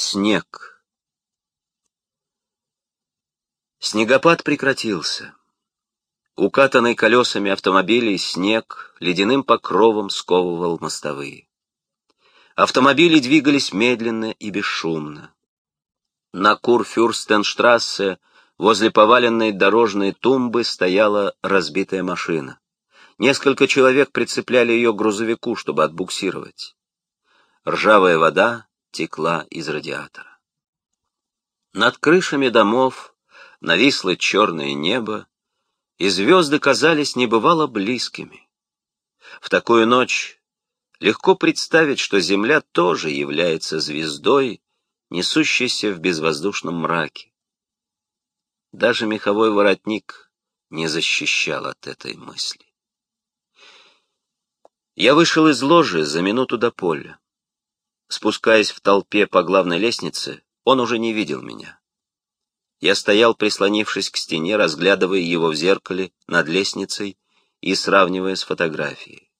Снег. Снегопад прекратился. Укатанный колесами автомобилей снег ледяным покровом сковывал мостовые. Автомобили двигались медленно и бесшумно. На Курфюрстенштрассе возле поваленной дорожной тумбы стояла разбитая машина. Несколько человек прицепляли ее к грузовику, чтобы отбуксировать. Ржавая вода текла из радиатора. Над крышами домов нависло черное небо, и звезды казались небывало близкими. В такую ночь легко представить, что Земля тоже является звездой, несущейся в безвоздушном мраке. Даже меховой воротник не защищал от этой мысли. Я вышел из ложи за минуту до поля. Спускаясь в толпе по главной лестнице, он уже не видел меня. Я стоял, прислонившись к стене, разглядывая его в зеркале над лестницей и сравнивая с фотографией.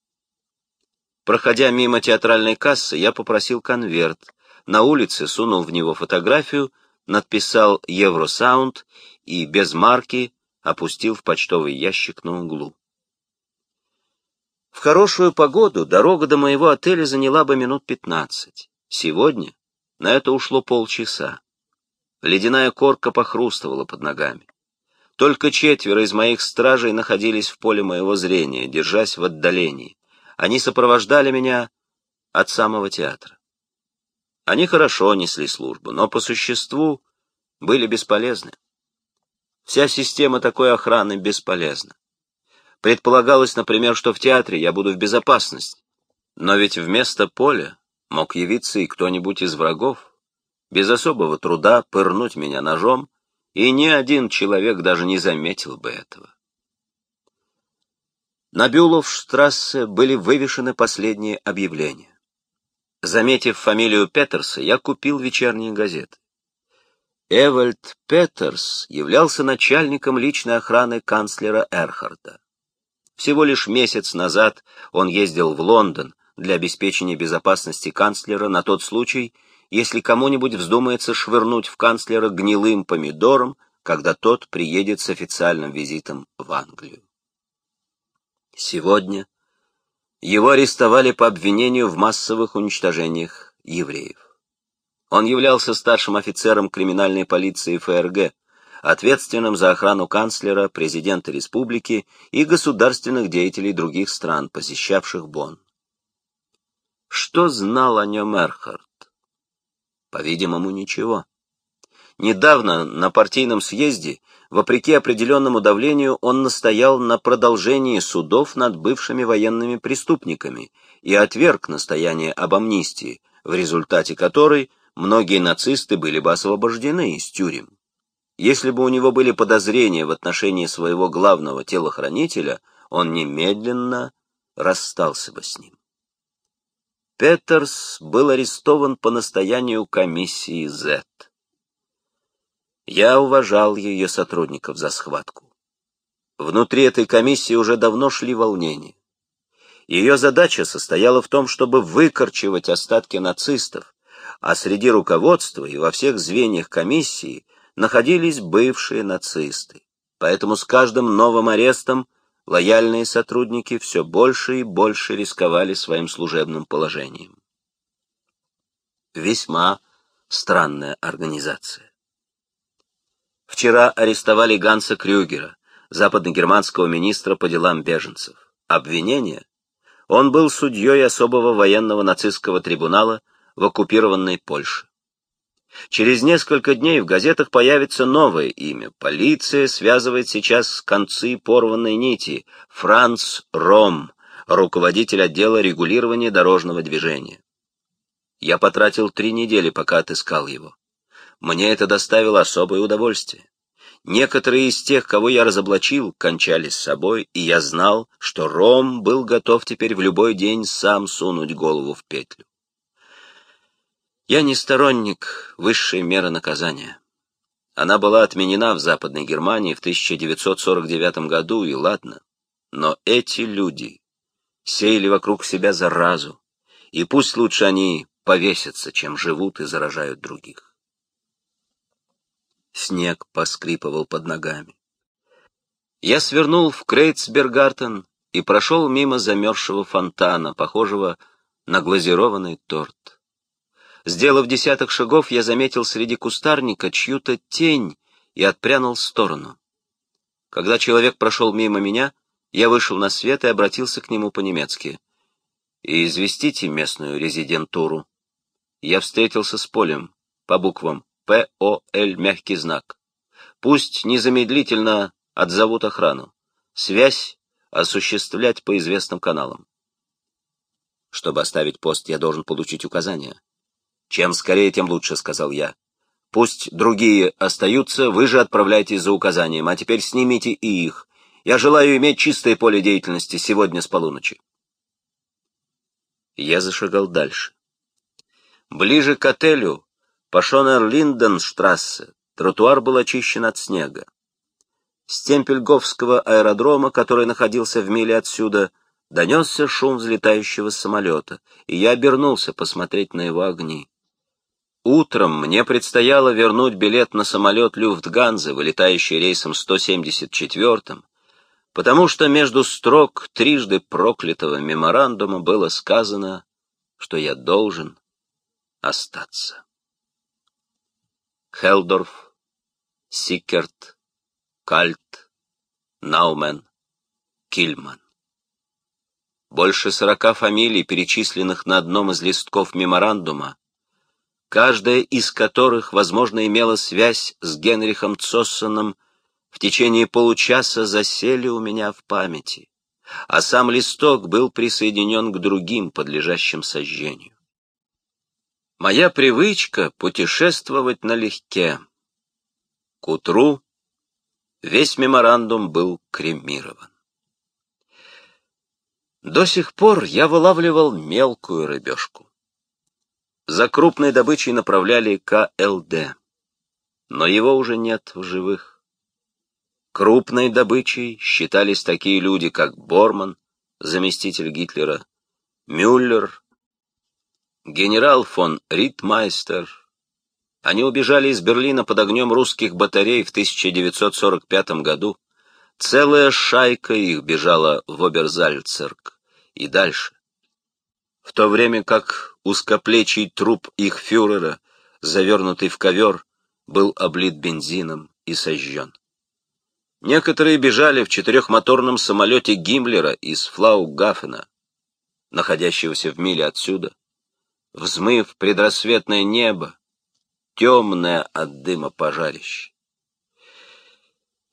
Проходя мимо театральной кассы, я попросил конверт. На улице сунул в него фотографию, надписал «Евросаунд» и без марки опустил в почтовый ящик на углу. В хорошую погоду дорога до моего отеля заняла бы минут пятнадцать. Сегодня на это ушло полчаса. Ледяная корка похрустывала под ногами. Только четверо из моих стражей находились в поле моего зрения, держась в отдалении. Они сопровождали меня от самого театра. Они хорошо несли службу, но по существу были бесполезны. Вся система такой охраны бесполезна. Предполагалось, например, что в театре я буду в безопасности. Но ведь вместо поля мог явиться и кто-нибудь из врагов, без особого труда пырнуть меня ножом, и ни один человек даже не заметил бы этого. На Бюловштрассе были вывешены последние объявления. Заметив фамилию Петерса, я купил вечерние газеты. Эвальд Петерс являлся начальником личной охраны канцлера Эрхарда. Всего лишь месяц назад он ездил в Лондон для обеспечения безопасности канцлера на тот случай, если кому-нибудь вздумается швырнуть в канцлера гнилым помидором, когда тот приедет с официальным визитом в Англию. Сегодня его арестовали по обвинению в массовых уничтожениях евреев. Он являлся старшим офицером криминальной полиции ФРГ, ответственным за охрану канцлера, президента республики и государственных деятелей других стран, посещавших Бонн. Что знал о нем Эрхард? По-видимому, ничего. Недавно на партийном съезде, вопреки определенному давлению, он настоял на продолжении судов над бывшими военными преступниками и отверг настояние об амнистии, в результате которой многие нацисты были бы освобождены из тюрем. Если бы у него были подозрения в отношении своего главного телохранителя, он немедленно расстался бы с ним. Петерс был арестован по настоянию комиссии Z. Я уважал ее сотрудников за схватку. Внутри этой комиссии уже давно шли волнения. Ее задача состояла в том, чтобы выкорчевать остатки нацистов, а среди руководства и во всех звеньях комиссии находились бывшие нацисты. Поэтому с каждым новым арестом лояльные сотрудники все больше и больше рисковали своим служебным положением. Весьма странная организация. Вчера арестовали Ганса Крюгера, западногерманского министра по делам беженцев. Обвинение? Он был судьей особого военного нацистского трибунала в оккупированной Польше. Через несколько дней в газетах появится новое имя. Полиция связывает сейчас концы порванной нити. Франц Ром, руководитель отдела регулирования дорожного движения. Я потратил три недели, пока отыскал его. Мне это доставило особое удовольствие. Некоторые из тех, кого я разоблачил, кончались с собой, и я знал, что Ром был готов теперь в любой день сам сунуть голову в петлю. Я не сторонник высшей меры наказания. Она была отменена в Западной Германии в 1949 году, и ладно. Но эти люди сеяли вокруг себя заразу, и пусть лучше они повеситься, чем живут и заражают других. Снег поскрипывал под ногами. Я свернул в Крейцбергартен и прошел мимо замерзшего фонтана, похожего на глазированный торт. Сделав десяток шагов, я заметил среди кустарника чью-то тень и отпрянул в сторону. Когда человек прошел мимо меня, я вышел на свет и обратился к нему по-немецки. «И известите местную резидентуру». Я встретился с полем, по буквам П-О-Л, мягкий знак. Пусть незамедлительно отзовут охрану. Связь осуществлять по известным каналам. Чтобы оставить пост, я должен получить указания. Чем скорее, тем лучше, сказал я. Пусть другие остаются, вы же отправляйтесь за указанием, а теперь снимите и их. Я желаю иметь чистое поле деятельности сегодня с полуночи. Я зашагал дальше. Ближе к отелю, по Шонер-Линденштрассе, тротуар был очищен от снега. С Темпельговского аэродрома, который находился в миле отсюда, донесся шум взлетающего самолета, и я обернулся посмотреть на его огни. Утром мне предстояло вернуть билет на самолет Люфтганзы, вылетающий рейсом 174 потому что между строк трижды проклятого меморандума было сказано, что я должен остаться. Хелдорф, Сикерт, Кальт, Наумен, Кильман. Больше сорока фамилий, перечисленных на одном из листков меморандума, каждая из которых, возможно, имела связь с Генрихом Цоссоном, в течение получаса засели у меня в памяти, а сам листок был присоединен к другим, подлежащим сожжению. Моя привычка путешествовать налегке. К утру весь меморандум был кремирован. До сих пор я вылавливал мелкую рыбешку. За крупной добычей направляли КЛД, но его уже нет в живых. Крупной добычей считались такие люди, как Борман, заместитель Гитлера, Мюллер, генерал фон Ритмайстер. Они убежали из Берлина под огнем русских батарей в 1945 году. Целая шайка их бежала в Оберзальцерк и дальше в то время как узкоплечий труп их фюрера, завернутый в ковер, был облит бензином и сожжен. Некоторые бежали в четырехмоторном самолете Гиммлера из Флаугафена, находящегося в миле отсюда, взмыв предрассветное небо, темное от дыма пожарище.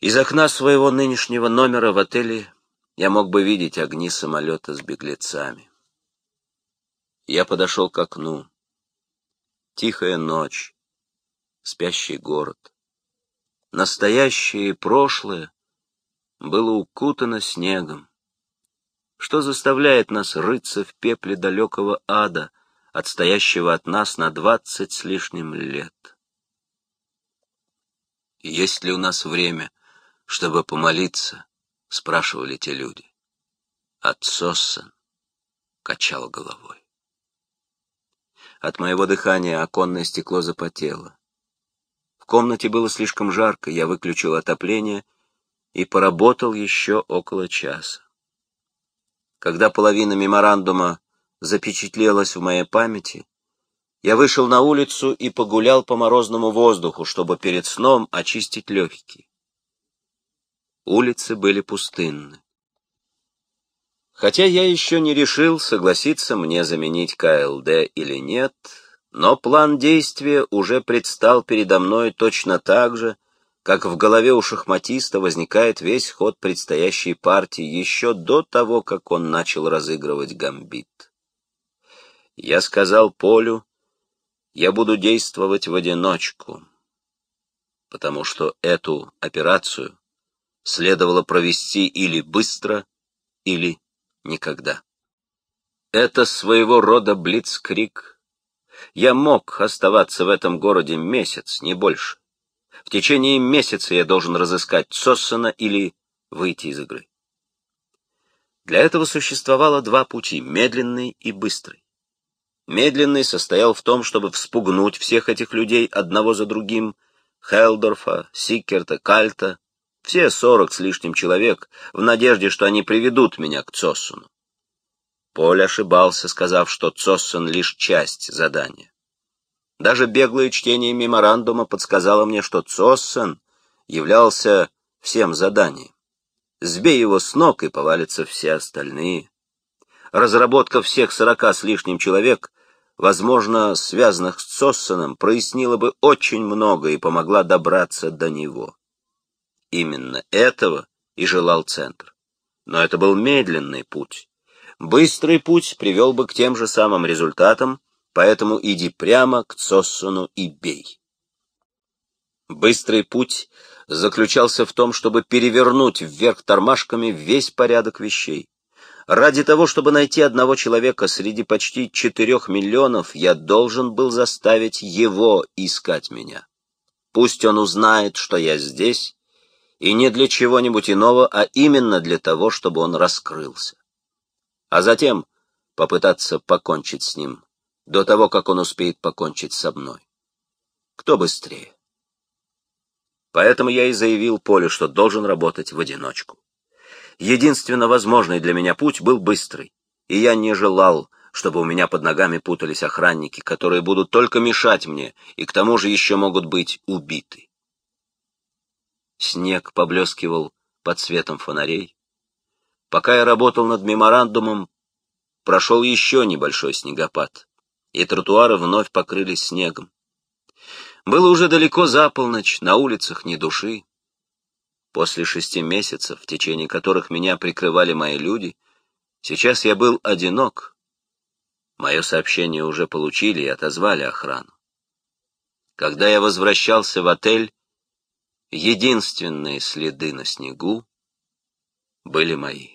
Из окна своего нынешнего номера в отеле я мог бы видеть огни самолета с беглецами. Я подошел к окну. Тихая ночь, спящий город. Настоящее и прошлое было укутано снегом. Что заставляет нас рыться в пепле далекого ада, отстоящего от нас на двадцать с лишним лет? «Есть ли у нас время, чтобы помолиться?» — спрашивали те люди. Отсосан качал головой. От моего дыхания оконное стекло запотело. В комнате было слишком жарко, я выключил отопление и поработал еще около часа. Когда половина меморандума запечатлелась в моей памяти, я вышел на улицу и погулял по морозному воздуху, чтобы перед сном очистить легкие. Улицы были пустынны. Хотя я еще не решил, согласиться мне заменить КЛД или нет, но план действия уже предстал передо мной точно так же, как в голове у шахматиста возникает весь ход предстоящей партии еще до того, как он начал разыгрывать гамбит. Я сказал Полю, я буду действовать в одиночку, потому что эту операцию следовало провести или быстро, или никогда. Это своего рода блицкрик. Я мог оставаться в этом городе месяц, не больше. В течение месяца я должен разыскать Соссона или выйти из игры. Для этого существовало два пути — медленный и быстрый. Медленный состоял в том, чтобы вспугнуть всех этих людей одного за другим, Хелдорфа, Сикерта, Кальта, все сорок с лишним человек, в надежде, что они приведут меня к Цоссуну. Поль ошибался, сказав, что Цоссун — лишь часть задания. Даже беглое чтение меморандума подсказало мне, что Цоссен являлся всем заданием. Сбей его с ног, и повалятся все остальные. Разработка всех сорока с лишним человек, возможно, связанных с Цоссеном, прояснила бы очень много и помогла добраться до него. Именно этого и желал Центр. Но это был медленный путь. Быстрый путь привел бы к тем же самым результатам, поэтому иди прямо к Цоссону и бей. Быстрый путь заключался в том, чтобы перевернуть вверх тормашками весь порядок вещей. Ради того, чтобы найти одного человека среди почти четырех миллионов, я должен был заставить его искать меня. Пусть он узнает, что я здесь, и не для чего-нибудь иного, а именно для того, чтобы он раскрылся. А затем попытаться покончить с ним, до того, как он успеет покончить со мной. Кто быстрее? Поэтому я и заявил Полю, что должен работать в одиночку. Единственно возможный для меня путь был быстрый, и я не желал, чтобы у меня под ногами путались охранники, которые будут только мешать мне и к тому же еще могут быть убиты. Снег поблескивал под светом фонарей. Пока я работал над меморандумом, прошел еще небольшой снегопад, и тротуары вновь покрылись снегом. Было уже далеко за полночь, на улицах ни души. После шести месяцев, в течение которых меня прикрывали мои люди, сейчас я был одинок. Мое сообщение уже получили и отозвали охрану. Когда я возвращался в отель, единственные следы на снегу были мои.